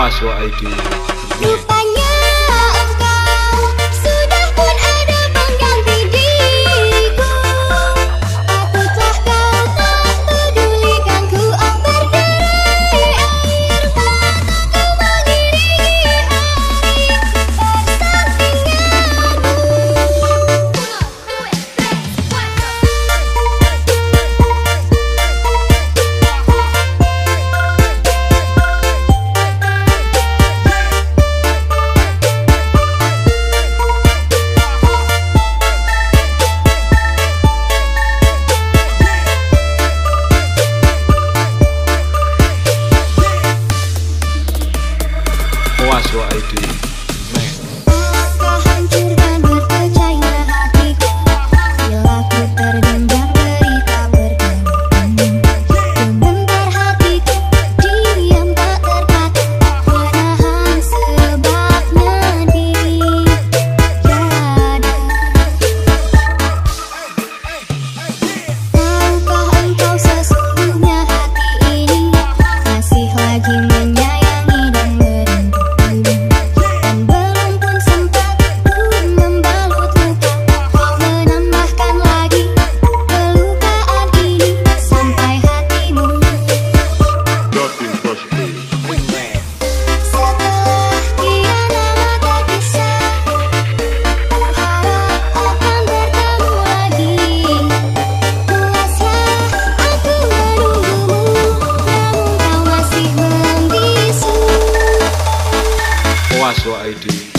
watch what I do. watch what I do. what I do.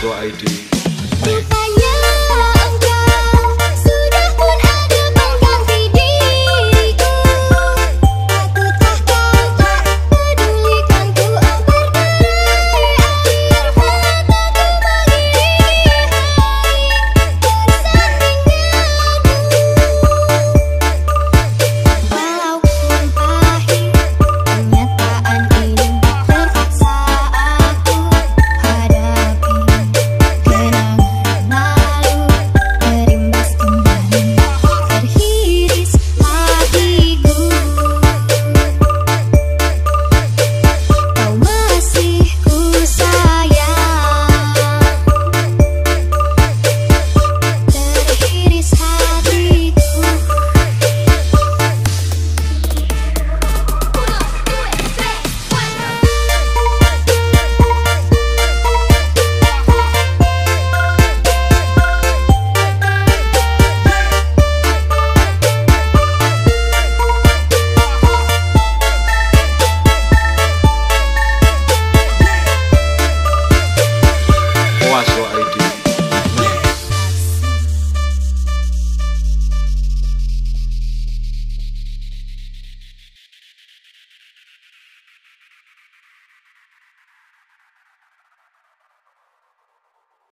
so I do.